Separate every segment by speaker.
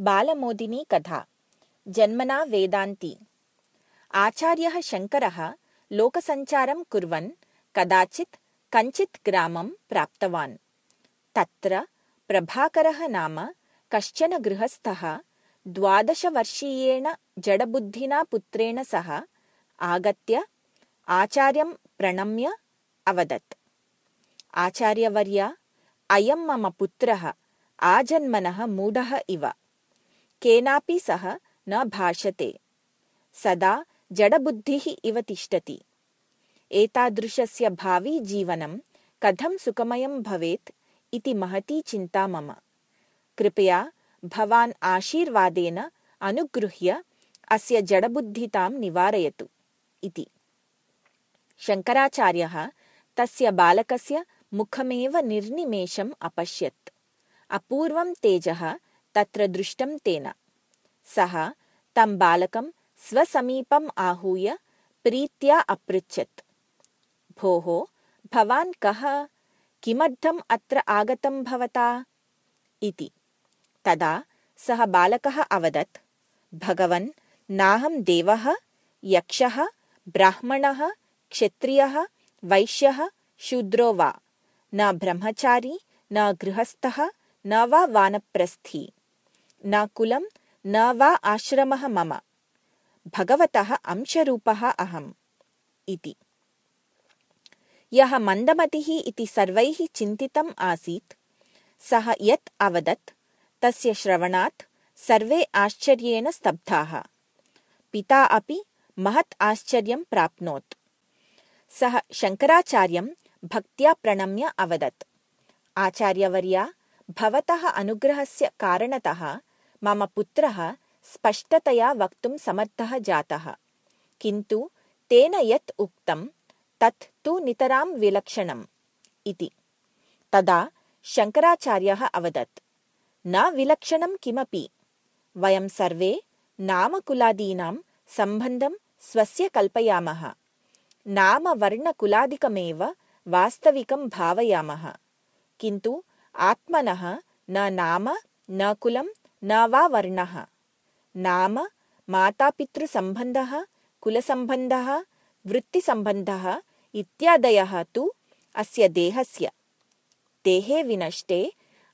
Speaker 1: बालमोदिनी कथा जन्मना वेदान्ती। आचार्यः शङ्करः लोकसञ्चारं कुर्वन् कदाचित् कञ्चित् ग्रामं प्राप्तवान्। तत्र प्रभाकरः नाम कश्चन गृहस्थः द्वादशवर्षीयेण जडबुद्धिना पुत्रेण सह आगत्य आचार्यं प्रणम्य अवदत्। आचार्यवर्य अयं मम पुत्रः आजन्मनः मूढः इव केनापि सह न भाषते। सदा जडबुद्धिः इव तिष्ठति। एतादृशस्य भावी जीवनं कथं सुखमयं भवेत् इति महती चिन्ता मम। कृपया भवान् आशीर्वादेन अनुगृह्य अस्य जडबुद्धितां निवारयतु इति। शङ्कराचार्यः तस्य बालकस्य मुखमेव निर्निमेषम् अपश्यत्। अपूर्वं तेजः तत्र दृष्टं तेन। सः तं बालकं स्वसमीपम् आहूय प्रीत्या अपृच्छत्। भोः भवान् कः? किमर्थम् अत्र आगतं भवता? इति। तदा सः बालकः अवदत् भगवन् नाहं देवः यक्षः ब्राह्मणः क्षत्रियः वैश्यः शूद्रो वा? न ब्रह्मचारी न गृहस्थः न वा वानप्रस्थी न कुलं न वा आश्रमः मम। भगवतः अंशरूपः अहम्। इति। यः मन्दमतिः इति सर्वैः चिन्तितम् आसीत् सः यत् अवदत् तस्य श्रवणात् सर्वे आश्चर्येण स्तब्धाः। पिता अपि महत् आश्चर्यं प्राप्नोत्। सः शङ्कराचार्यं भक्त्या प्रणम्य अवदत्। आचार्यवर्या भवतः अनुग्रहस्य कारणतः मम पुत्रः स्पष्टतया वक्तुं समर्थः जातः। किन्तु तेन यत् उक्तं तत् तु नितरां विलक्षणम् इति। तदा शङ्कराचार्यः अवदत् न विलक्षणं किमपि। वयं सर्वे नामकुलादीनां सम्बन्धं स्वस्य कल्पयामः। नामवर्णकुलादिकमेव वास्तविकं भावयामः। किन्तु आत्मनः न नाम न कुलं न वा वर्णः नाम मातापितृसम्बन्धः कुलसम्बन्धः वृत्तिसम्बन्धः इत्यादयः तु अस्य देहस्य। देहे विनष्टे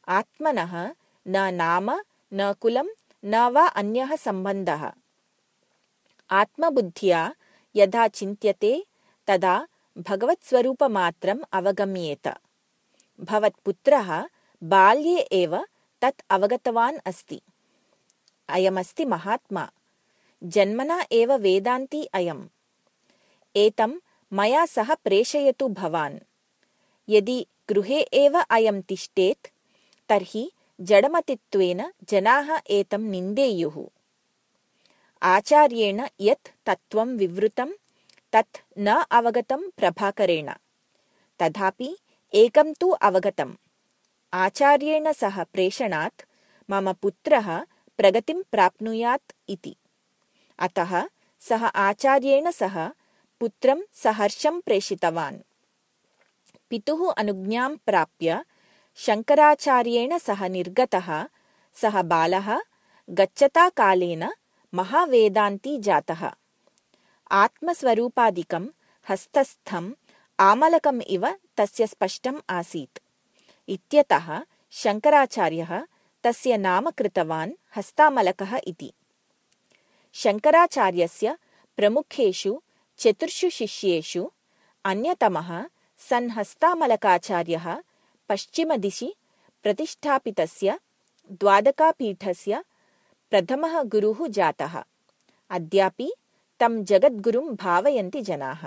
Speaker 1: आत्मनः न नाम न कुलं न वा अन्यः सम्बन्धः। आत्मबुद्ध्या यदा चिन्त्यते तदा भगवत्स्वरूपमात्रम् अवगम्येत। भवत्पुत्रः बाल्ये एव तत् अवगतवान् अस्ति। अयमस्ति महात्मा। जन्मना एव वेदान्ती अयम्। एतं मया सह प्रेषयतु भवान्। यदि गृहे एव अयं तिष्ठेत् तर्हि जडमतित्वेन जनाः एतं निन्देयुः। आचार्येण यत् तत्त्वं विवृतं तत् न अवगतं प्रभाकरेण। तथापि एकं तु अवगतम् आचार्येण सह प्रेषणात् मम पुत्रः प्रगतिं प्राप्नुयात् इति। अतः सः आचार्येण सह पुत्रं सहर्षं प्रेषितवान्। पितुः अनुज्ञां प्राप्य शङ्कराचार्येण सह निर्गतः सः बालः गच्छता कालेन महावेदान्ती जातः। आत्मस्वरूपादिकं हस्तस्थम् आमलकम् इव तस्य स्पष्टम् आसीत् इत्यतः शङ्कराचार्यः तस्य नाम कृतवान् हस्तामलकः इति। शङ्कराचार्यस्य प्रमुखेषु चतुर्षु शिष्येषु अन्यतमः सन् हस्तामलकाचार्यः पश्चिमदिशि प्रतिष्ठापितस्य द्वादकापीठस्य प्रथमः गुरुः जातः। अद्यापि तं जगद्गुरुं भावयन्ति जनाः